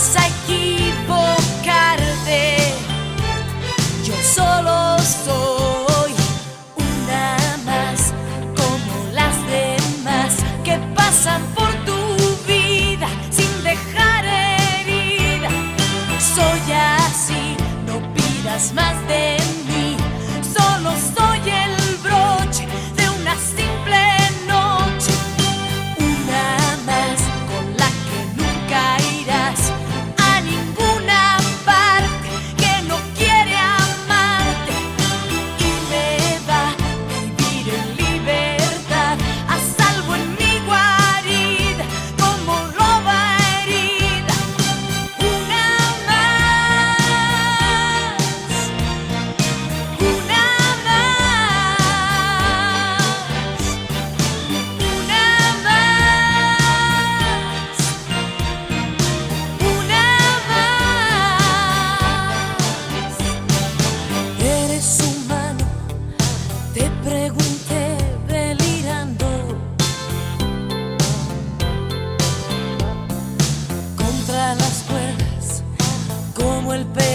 vas a equivocarte. Yo solo soy una más, como las demás que pasan por. golpe